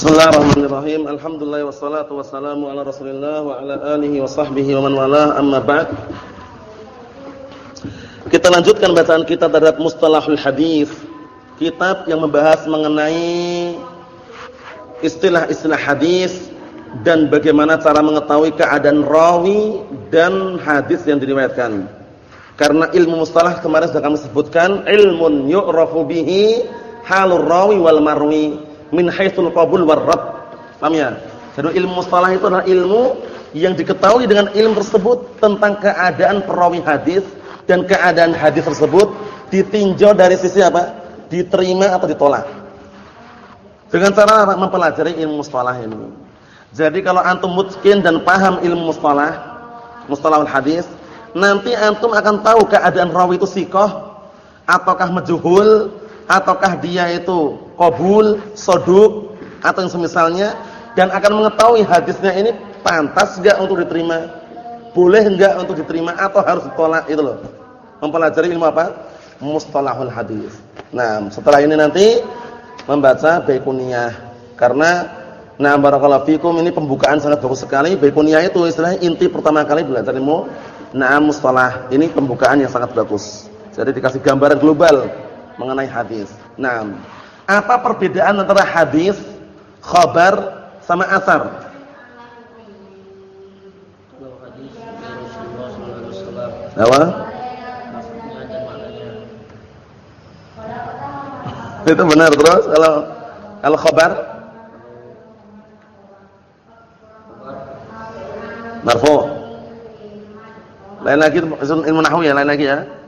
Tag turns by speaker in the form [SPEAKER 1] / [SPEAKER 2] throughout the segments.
[SPEAKER 1] Bismillahirrahmanirrahim. Alhamdulillah wassalatu wassalamu ala Rasulillah wa ala alihi wa sahbihi wa man walah. Amma ba'd. Kita lanjutkan bacaan kita terhadap Mustalahul Hadis. Kitab yang membahas mengenai istilah-istilah hadis dan bagaimana cara mengetahui keadaan rawi dan hadis yang diriwayatkan. Karena ilmu mustalah kemarin sudah kami sebutkan ilmun yu'rafu bihi halur rawi wal marwi min haitsul qabul war rad. Paham ya? Jadi ilmu mustalah itu adalah ilmu yang diketahui dengan ilmu tersebut tentang keadaan perawi hadis dan keadaan hadis tersebut ditinjau dari sisi apa? Diterima atau ditolak. Dengan cara? Mempelajari ilmu mustalah ini. Jadi kalau antum mungkin dan paham ilmu mustalah, mustalahul hadis, nanti antum akan tahu keadaan rawi itu sikoh ataukah majhul ataukah dia itu qabul, soduk atau yang semisalnya dan akan mengetahui hadisnya ini pantas enggak untuk diterima, boleh enggak untuk diterima atau harus ditolak itu loh. Mempelajari ilmu apa? Mustalahul hadis. Nah, setelah ini nanti membaca Baikuniyah karena nah barakallahu fikum ini pembukaan sangat bagus sekali. Baikuniyah itu istilahnya inti pertama kali belajar ilmu nah mustalah. Ini pembukaan yang sangat bagus. Jadi dikasih gambaran global mengenai hadis. Nah, apa perbedaan antara hadis, khabar sama asar? Apa? Itu benar terus kalau kalau khabar marfu. Lain lagi ilmu nahwu ya, lain lagi ya.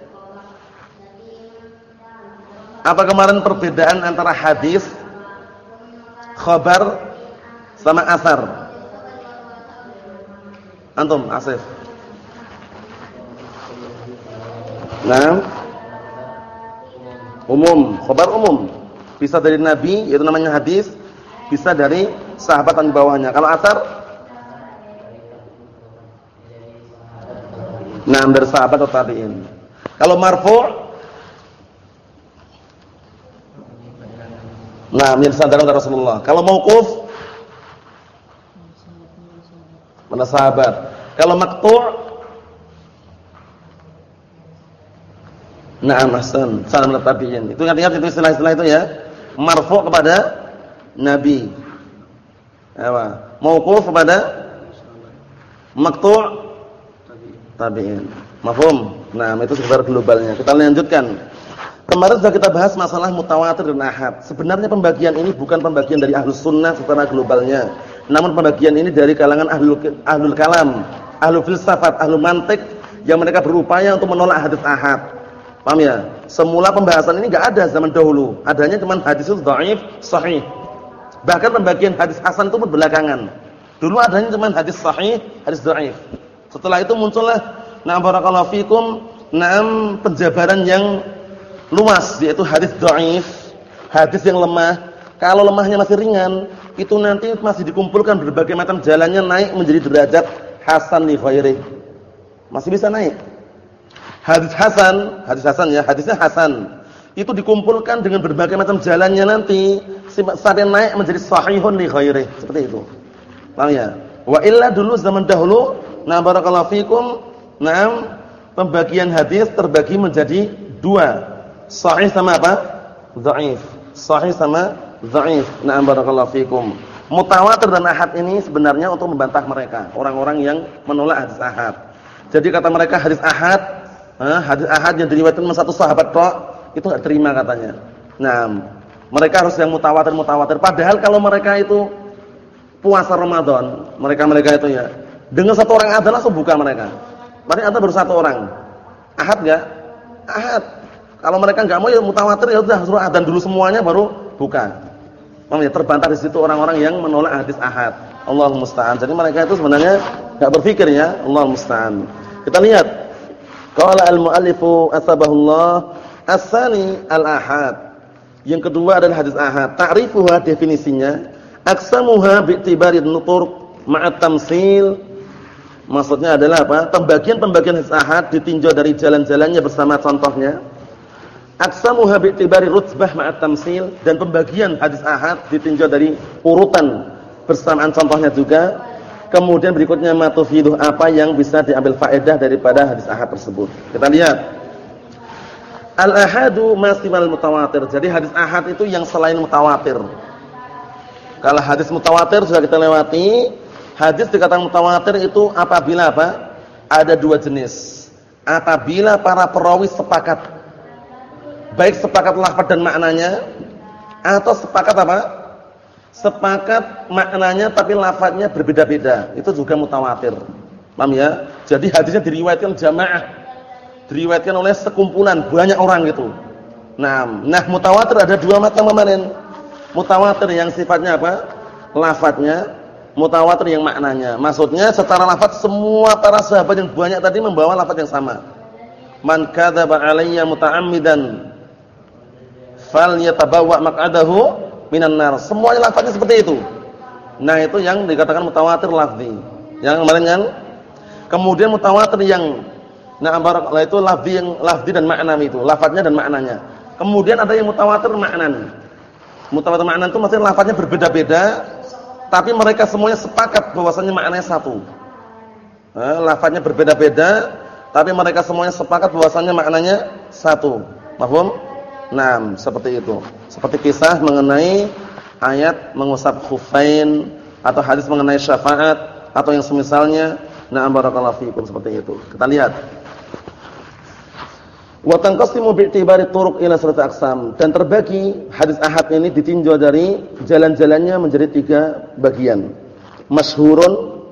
[SPEAKER 1] Apa kemarin perbedaan antara hadis, khabar sama asar? Antum, Asif. Nah, umum, khabar umum. Bisa dari Nabi, yaitu namanya hadis. Bisa dari sahabat di bawahnya. Kalau asar? Nah, dari sahabat atau tabi'in. Kalau marfu' Nah, disandarkan dari Rasulullah. Kalau mauquf mana sahabat. Kalau maqtu' Naam ahsan, salam tabi'in. Itu ingat-ingat itu istilah-istilah itu ya. Marfu' kepada nabi. Apa? Mauquf kepada maqtu' tabi'in. Mafhum? Nah, itu sekedar globalnya. Kita lanjutkan. Kemarin sudah kita bahas masalah mutawatir dan ahad. Sebenarnya pembagian ini bukan pembagian dari ahlus sunnah secara globalnya. Namun pembagian ini dari kalangan ahlul, ahlul kalam, ahlul filsafat, ahlul mantik yang mereka berupaya untuk menolak hadis ahad. Paham ya? Semula pembahasan ini enggak ada zaman dahulu. Adanya cuma hadis dhaif, sahih. Bahkan pembagian hadis hasan itu belakangan. Dulu adanya cuma hadis sahih, hadis dhaif. Setelah itu muncullah na barakallahu fikum, na'am penjabaran yang luas yaitu hadis dhaif, hadis yang lemah. Kalau lemahnya masih ringan, itu nanti masih dikumpulkan berbagai macam jalannya naik menjadi derajat hasan li ghairi. Masih bisa naik. Hadis hasan, hadis hasan ya, hadisnya hasan. Itu dikumpulkan dengan berbagai macam jalannya nanti sampai naik menjadi sahihun li ghairi. Seperti itu. Paham ya? Wa illa dulu zaman dahulu, na barakallahu fikum, na'am, pembagian hadis terbagi menjadi dua Sahih sama apa? Dhaif. Sahih sama dhaif. Na'am barakallahu fikum. Mutawatir dan ahad ini sebenarnya untuk membantah mereka, orang-orang yang menolak hadis ahad. Jadi kata mereka hadis ahad, hadis ahad yang diriwayatkan oleh satu sahabat tok, itu enggak terima katanya. Nah, mereka harus yang mutawatir-mutawatir. Padahal kalau mereka itu puasa Ramadan, mereka-mereka itu ya, dengan satu orang adalah langsung buka mereka. Berarti ada baru satu orang. Ahad enggak? Ahad. Kalau mereka nggak mau ya mutawatir ya sudah suruh adzan dulu semuanya baru buka. Paham ya? Terbantah di situ orang-orang yang menolak hadis ahad. Allah musta'an. Jadi mereka itu sebenarnya enggak berpikir ya, Allah musta'an. Kita lihat. Qala al-muallifu asbahullah as-sani al-ahad. Yang kedua adalah hadis ahad. Ta'rifuha definisinya, aqsamuha bi'tibari nutur ma'at tamsil. Maksudnya adalah apa? Pembagian-pembagian hadis ahad ditinjau dari jalan-jalannya bersama contohnya Aksamuha bi'tibari rutbah ma'at tamsil dan pembagian hadis ahad ditinjau dari urutan bersamaan contohnya juga. Kemudian berikutnya matufiduh apa yang bisa diambil faedah daripada hadis ahad tersebut. Kita lihat. Al-ahadu masimal mutawatir. Jadi hadis ahad itu yang selain mutawatir. Kalau hadis mutawatir sudah kita lewati, hadis dikatakan mutawatir itu apabila apa? Ada dua jenis. Apabila para perawi sepakat baik sepakat lafaz dan maknanya atau sepakat apa? Sepakat maknanya tapi lafaznya berbeda-beda. Itu juga mutawatir. Paham ya? Jadi hadisnya diriwayatkan jamaah. Diriwayatkan oleh sekumpulan banyak orang gitu. Nah, nah mutawatir ada dua macam kemarin. Mutawatir yang sifatnya apa? Lafaznya, mutawatir yang maknanya. Maksudnya secara lafaz semua para sahabat yang banyak tadi membawa lafaz yang sama. Man kadzaba alayya muta'ammidan fal yatabawa maq'adahu minan nar. Semuanya lafaznya seperti itu. Nah, itu yang dikatakan mutawatir lafzi. Yang kemarin kan? Kemudian mutawatir yang nah barakallahu itu lafzi yang lafzi dan makna itu, lafaznya dan maknanya. Kemudian ada yang mutawatir maknan. Mutawatir maknan itu maksudnya lafaznya berbeda-beda, tapi mereka semuanya sepakat bahwasanya maknanya satu. Nah, lafaznya berbeda-beda, tapi mereka semuanya sepakat bahwasanya maknanya satu. Paham? Nah, seperti itu. Seperti kisah mengenai ayat mengusap khufain atau hadis mengenai syafaat atau yang semisalnya. Nah, barakallahu fiikum seperti itu. Kita lihat. Wa tanqasimu bi'tibari turuq ila surat aqsam dan terbagi hadis ahad ini ditinjau dari jalan-jalannya menjadi tiga bagian. Masyhurun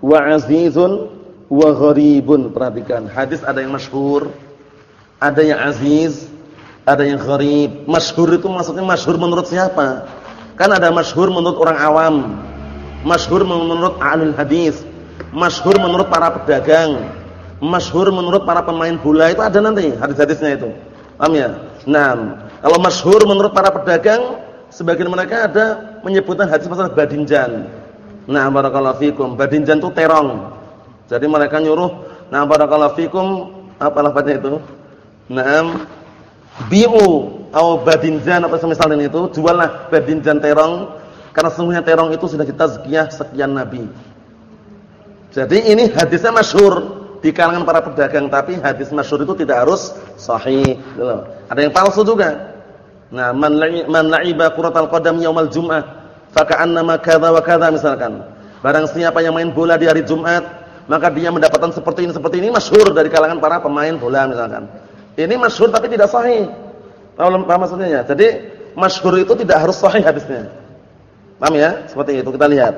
[SPEAKER 1] wa azizun wa gharibun. Perhatikan, hadis ada yang masyhur, ada yang aziz, ada yang gharib. Masyhur itu maksudnya masyhur menurut siapa? Kan ada masyhur menurut orang awam, masyhur menurut ahlul hadis, masyhur menurut para pedagang, masyhur menurut para pemain bola itu ada nanti hadis-hadisnya itu. Paham ya? Nah, kalau masyhur menurut para pedagang, sebagian mereka ada menyebutkan hadis masalah badinjan. Nah, barakallahu fikum, badinjan itu terong. Jadi mereka nyuruh, nah barakallahu fikum, apa lafaznya itu? Naam bi'u atau badinjan atau semisal dengan itu, juallah badinjan terong karena sesungguhnya terong itu sudah ditazkiyah sekian nabi. Jadi ini hadisnya masyhur di kalangan para pedagang, tapi hadis masyhur itu tidak harus sahih, gitu Ada yang palsu juga. Nah, man man la'iba quratal qadam yaumal jum'ah faka'annama kadza wa kadza misalkan. Barang siapa yang main bola di hari Jumat, maka dia mendapatkan seperti ini seperti ini masyhur dari kalangan para pemain bola misalkan. Ini masyhur tapi tidak sahih. Paham, paham maksudnya? Jadi masyhur itu tidak harus sahih hadisnya. Paham ya? Seperti itu kita lihat.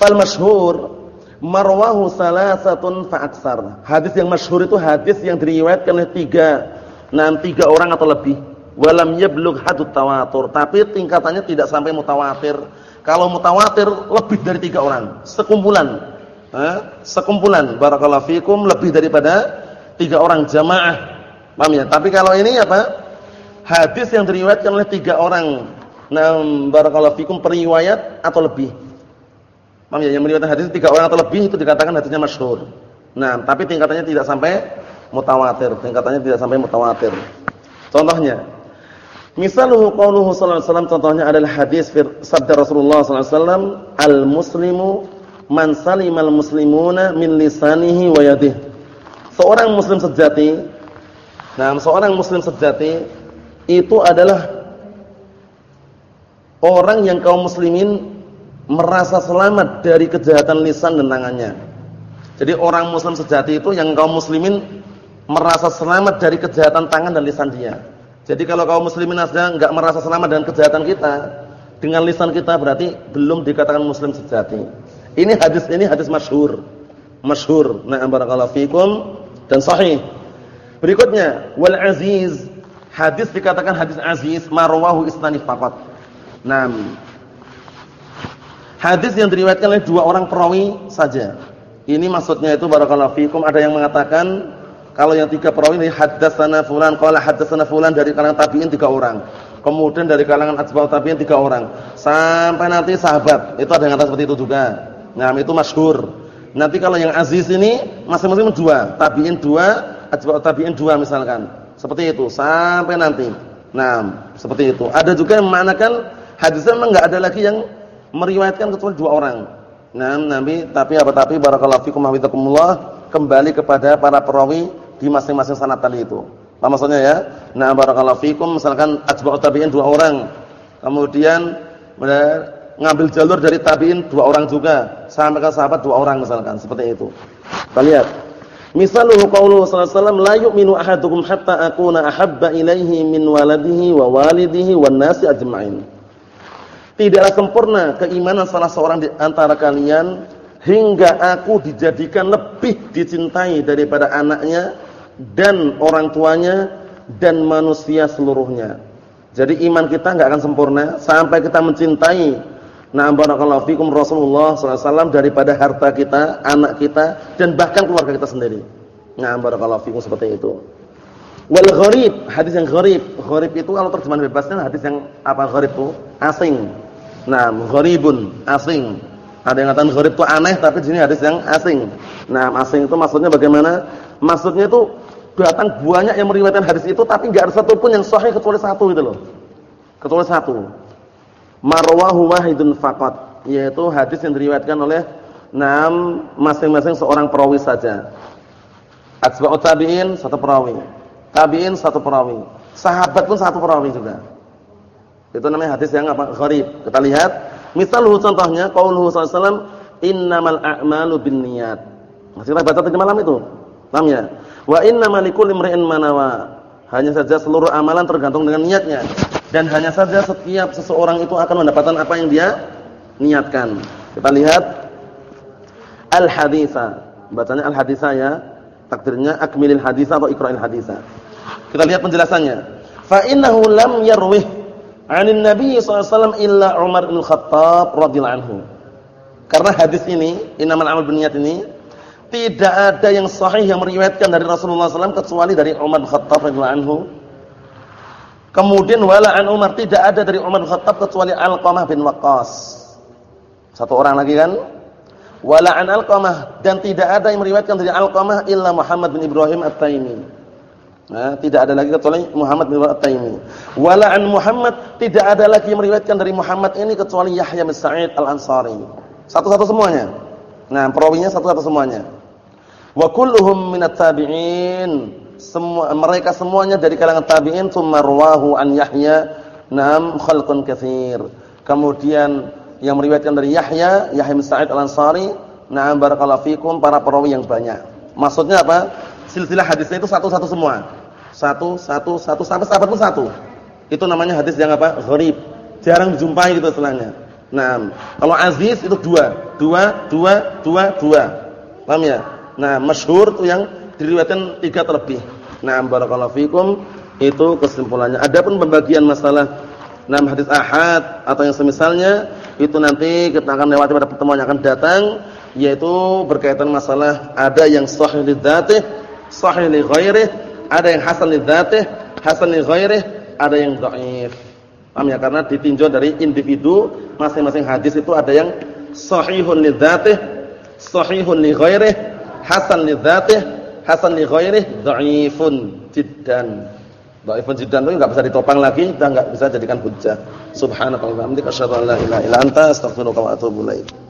[SPEAKER 1] Fal masyhur marwahu salasatun fa aksar. Hadis yang masyhur itu hadis yang diriwayatkan oleh tiga, enam tiga orang atau lebih. Walam yablugh hadut tawatur, tapi tingkatannya tidak sampai mutawatir. Kalau mutawatir lebih dari tiga orang, sekumpulan. Eh, sekumpulan barakallahu fikum lebih daripada tiga orang jamaah. Paham ya? Tapi kalau ini apa? Hadis yang diriwayatkan oleh tiga orang. Nah, barakallahu fikum periwayat atau lebih. Paham ya? Yang meriwayatkan hadis tiga orang atau lebih itu dikatakan hadisnya masyhur. Nah, tapi tingkatannya tidak sampai mutawatir. Tingkatannya tidak sampai mutawatir. Contohnya, misaluhu qauluhu sallallahu alaihi wasallam contohnya adalah hadis sabda Rasulullah sallallahu alaihi wasallam, "Al-muslimu man salimal muslimuna min lisanihi wa yadihi." Seorang muslim sejati nah seorang muslim sejati itu adalah orang yang kaum muslimin merasa selamat dari kejahatan lisan dan tangannya. Jadi orang muslim sejati itu yang kaum muslimin merasa selamat dari kejahatan tangan dan lisan dia. Jadi kalau kaum muslimin saja enggak merasa selamat dengan kejahatan kita dengan lisan kita berarti belum dikatakan muslim sejati. Ini hadis ini hadis masyhur. Masyhur. Nah barakallahu fikum dan sahih. Berikutnya, wal aziz. Hadis dikatakan hadis aziz marwahu isnani faqat. Naam. Hadis yang diriwayatkan oleh dua orang perawi saja. Ini maksudnya itu barakallahu fikum ada yang mengatakan kalau yang tiga perawi ini haddatsana fulan qala haddatsana fulan dari kalangan tabi'in tiga orang. Kemudian dari kalangan atba'ut tabi'in tiga orang. Sampai nanti sahabat. Itu ada yang kata seperti itu juga. Nah, itu masyhur. Nanti kalau yang aziz ini masing-masing dua, tabi'in dua, atba'ut tabi'in dua misalkan. Seperti itu sampai nanti. Nah, seperti itu. Ada juga yang mengatakan hadisnya memang enggak ada lagi yang meriwayatkan kecuali dua orang. Nah, Nabi tapi apa tapi barakallahu fikum hafizakumullah kembali kepada para perawi di masing-masing sanad tadi itu. Apa maksudnya ya? Nah, barakallahu fikum misalkan atba'ut tabi'in dua orang. Kemudian ngambil jalur dari tabi'in dua orang juga, sampai ke sahabat dua orang misalkan, seperti itu. Kita lihat. Misaluhu qauluhu sallallahu alaihi wasallam la yu'minu ahadukum hatta akuna ahabba ilaihi min waladihi wa walidihi wan nasi ajma'in. Tidaklah sempurna keimanan salah seorang di antara kalian hingga aku dijadikan lebih dicintai daripada anaknya dan orang tuanya dan manusia seluruhnya. Jadi iman kita enggak akan sempurna sampai kita mencintai Nah, barakallahu fikum Rasulullah SAW daripada harta kita, anak kita, dan bahkan keluarga kita sendiri. Nah, barakallahu fikum seperti itu. Wal gharib, hadis yang gharib. Gharib itu kalau terjemahan bebasnya hadis yang apa gharib itu? Asing. Nah, gharibun, asing. Ada yang katakan gharib itu aneh, tapi di sini hadis yang asing. Nah, asing itu maksudnya bagaimana? Maksudnya itu datang banyak yang meriwayatkan hadis itu, tapi enggak ada satupun yang sahih kecuali satu gitu loh. Kecuali satu marwahu wahidun faqat. Yaitu hadis yang diriwayatkan oleh enam masing-masing seorang perawi saja. Atba'ut tabi'in satu perawi. Tabi'in satu perawi. Sahabat pun satu perawi juga. Itu namanya hadis yang apa? Gharib. Kita lihat. Misalnya contohnya qauluhu sallallahu alaihi wasallam innamal a'malu binniyat. Masih kita baca tadi malam itu? Paham ya? Wa innamal likulli imri'in manawa hanya saja seluruh amalan tergantung dengan niatnya dan hanya saja setiap seseorang itu akan mendapatkan apa yang dia niatkan. Kita lihat al-haditsa. Bacanya al-haditsa ya. Takdirnya akmilil haditsa atau iqra'il haditsa. Kita lihat penjelasannya. Fa innahu lam yarwih 'anil nabi sallallahu illa Umar bin Khattab radhiyallahu anhu. Karena hadis ini, innamal amal binniyat ini tidak ada yang sahih yang meriwayatkan dari Rasulullah SAW kecuali dari Umar bin Khattab radhiyallahu anhu Kemudian wala an Umar tidak ada dari Umar Khattab kecuali Alqamah bin Waqqas. Satu orang lagi kan? Wala an Alqamah dan tidak ada yang meriwayatkan dari Alqamah illa Muhammad bin Ibrahim At-Taimi. Nah, tidak ada lagi kecuali Muhammad bin Ibrahim At-Taimi. Wala an Muhammad tidak ada lagi yang meriwayatkan dari Muhammad ini kecuali Yahya bin Sa'id Al-Ansari. Satu-satu semuanya. Nah, perawinya satu-satu semuanya. Wa kulluhum minat tabi'in semua mereka semuanya dari kalangan tabi'in tsumma rawahu an Yahya nam khalqun katsir. Kemudian yang meriwayatkan dari Yahya, Yahya bin Sa'id Al-Ansari, na'am barakallahu fikum para perawi yang banyak. Maksudnya apa? Silsilah hadisnya itu satu-satu semua. Satu, satu, satu sampai sahabat pun satu. Itu namanya hadis yang apa? Gharib. Jarang dijumpai gitu istilahnya. Nah, kalau aziz itu dua, dua, dua, dua, dua. Paham ya? Nah, masyhur itu yang diriwayatkan tiga terlebih. Nah, barakallahu fikum itu kesimpulannya. Adapun pembagian masalah enam hadis ahad atau yang semisalnya itu nanti kita akan lewati pada pertemuan yang akan datang yaitu berkaitan masalah ada yang sahih li dzatih, sahih li ghairih, ada yang hasan li dzatih, hasan li ghairih, ada yang dhaif. Paham ya? Karena ditinjau dari individu masing-masing hadis itu ada yang sahihun li dzatih, sahihun li ghairih, hasan li dzatih, hasan li ghairihi dhaifun jiddan. Dhaifun jiddan itu enggak bisa ditopang lagi, kita enggak bisa jadikan hujjah. Subhanallah wa bihamdika asyhadu an la ilaha illa anta astaghfiruka wa atubu ilaik.